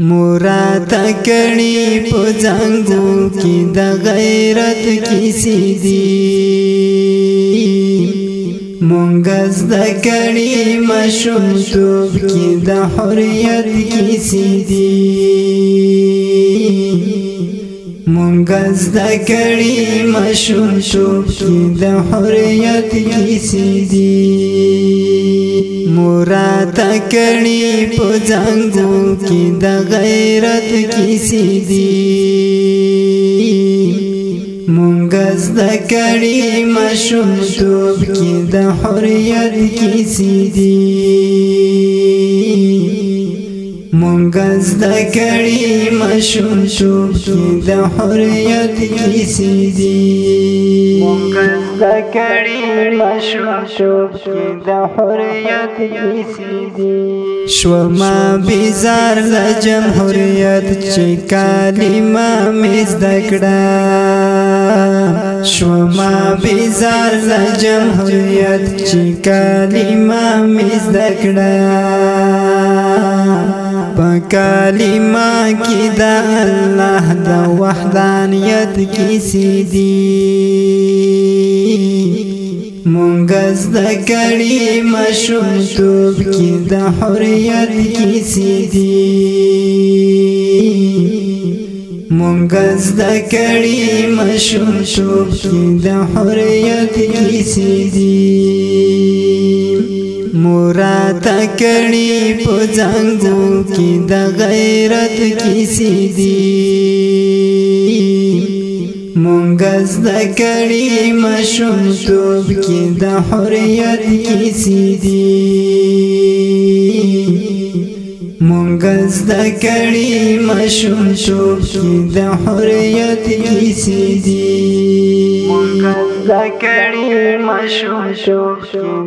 مرات کړي په ځنګو کې د غیرت کیسې دي مونږ د کړي مشوم توپ کې د حریت کیسې دي مونږ د کړي مشوم توپ کې د حریت کیسې دي مرات کړي په ځنګو کې د غیرت کیسې دي مونږ زد کړي مشم توب کې د حریت کیسې دي مونږ زده کړی مشوم شو د حریت کیسې دي مونږ زده کړی مشوم شو د حریت کیسې دي شو ما بازار د جمهوریت چې کلمه مې زده کړه شو ما بازار د جمهوریت چې کلمه مې زده کړه په کلمه کې د الله د وحدانیت کې سيدي مونږ د کړي مشوم توپ کې د حریت کې سيدي مونږ د کړي مشوم توپ کې د حریت کې سيدي مرات کړي په ځنګو کې د غیرت کیسې دي مونږ د کړي مشوم توپ کې د حریت کیسې دي مونږ د کړي مشوم توپ کې د حریت کیسې دي زکړی مشوم شو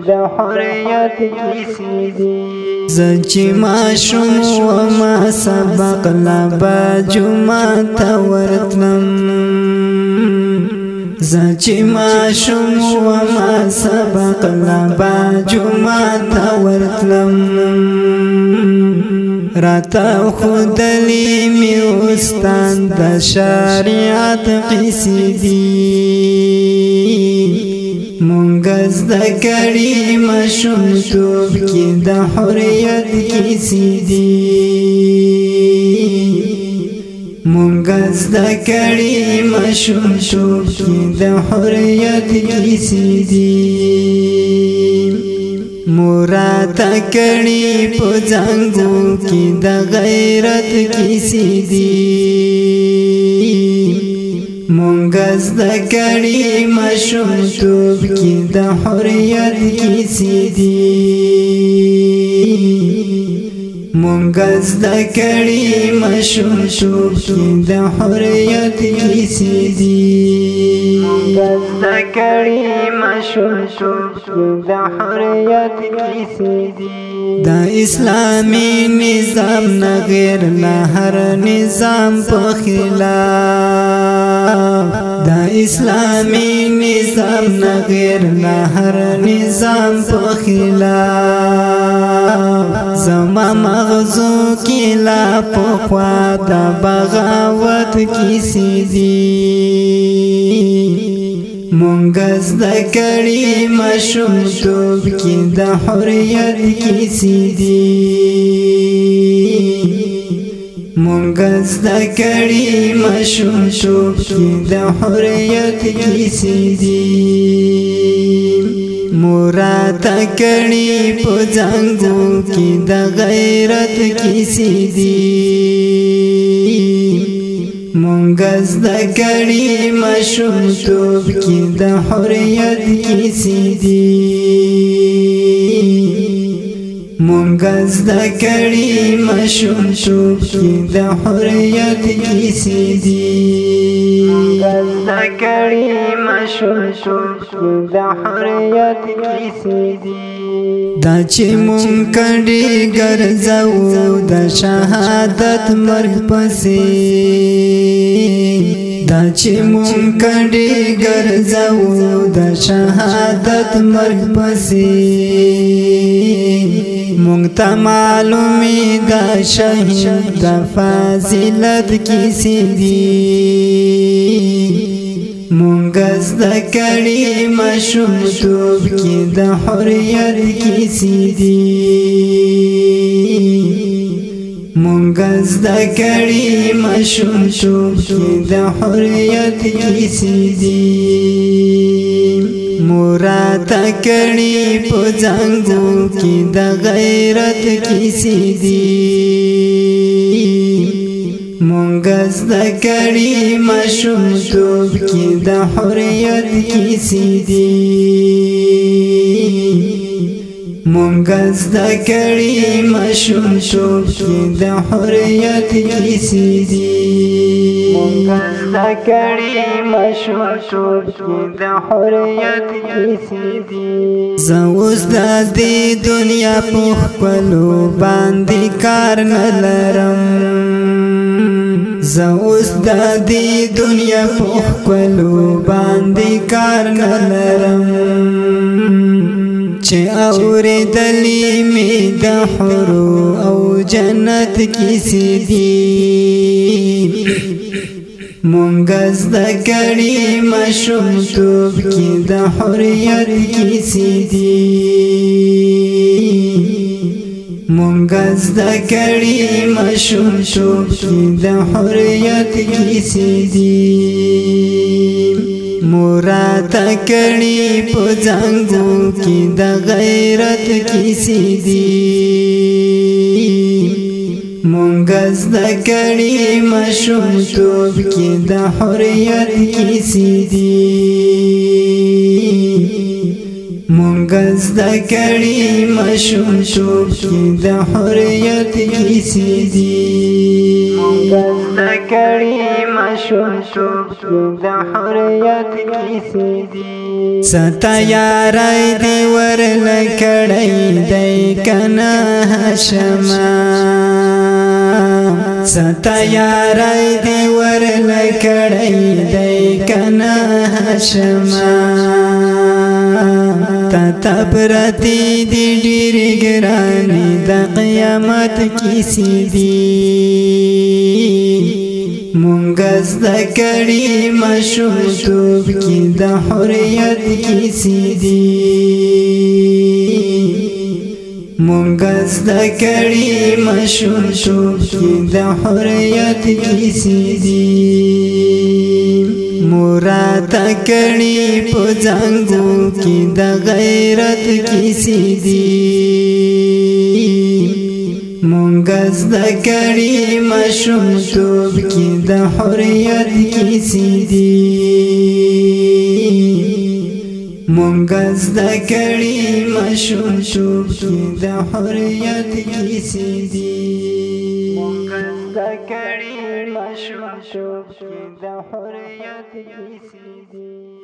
د حریت کیسې دي زچ ماشوم و ما سبق لا بجما تورتنم زچ ماشوم و ما سبق لا بجما تورتنم راته خودلی می استان د شریعت قصیدی مونږ زده کړی مشوم توپ کې د حریت کیسې دي مونږ زده کړی مشوم توپ کې د حریت کیسې دي مراد کړی په ځنګو کې د غیرت کیسې دي مونږ زده کړی مشمتوب کې د حریت کې سیدی مونگز دا کڑی مشو شو کې د حریت کسی دی دا اسلامی اسلامي نظام نغیر نهر نظام پخلا دا اسلامي نظام نغیر نهر نظام پخلا زما مغزو کې لا پخوا د بغاوت کیسې دي مونږ زده کړي مشوم توب کې د حریت کیسې دي مونږ زده کړي مشوم توب کې د حریت کیسې دي مراد کړي په ځنګو کې د غیرت کیسې دي مونږ د کړي مشوم توپ کې د حریت کیسې دي مونږ د کړي مشوم توپ کې د حریت کیسې دي زکری مشوشو د حریت کیسی دی دا چې مونږ کړي ګرځاو د شهادت مرګ پسې دا چې مونږ کړي ګرځاو د شهادت مرګ پسې مونږ ته معلومی دا شهید د فضیلت کیسې دی مونږز د کړي مشوم توپ کې د حریت کې سيدي مونږز د کړي مشوم توپ کې د حریت کې سيدي مراد کړي په ځنګو کې د غیرت کې سيدي مونږ زده کړی مشوم توپ کې د حریت کې سیدی مونږ زده کړی مشوم توپ کې د حریت کې سیدی مونږ زده کړی مشوم توپ کې د حریت کې سیدی زوس د دې دنیا په خپل باندې کار نه لرم زوس د دې دنیا په خپلو باندې کار نه لرم چې اورېدلې می د حرو او جنت کیسې دي مونږ د کړي مشوم توب کې د حریت کیسې دي مونږ زده کړي مشوم شو د حریت کیسې دي مراد کړي په ځنګو کې د غیرت کیسې دي مونږ زده کړي مشوم شو د حریت کیسې دي زدکړی مشوم شو کې د حریت کیسې دي زدکړی مشوم شو کې د حریت کیسې دي ستا یار دی ور لکړی دی کنا هاشما ستا یار دی ور لکړی دی کنا هاشما تا پرتی دی ډیر ګرانی د قیامت کیسی دی مونږ زکړی مشوم توب کی د حریت کیسی دی مونږ زکړی مشوم توب کی د حریت کیسی دی رات کړي په ځنګو کې د غیرت کیسې دي مونږ د کړي مشوم توب کې د حریت کیسې دي مونږ د کړي مشوم توب کې د حریت کیسې دي مونږ د کړي شوم شوم که د حریت کیسې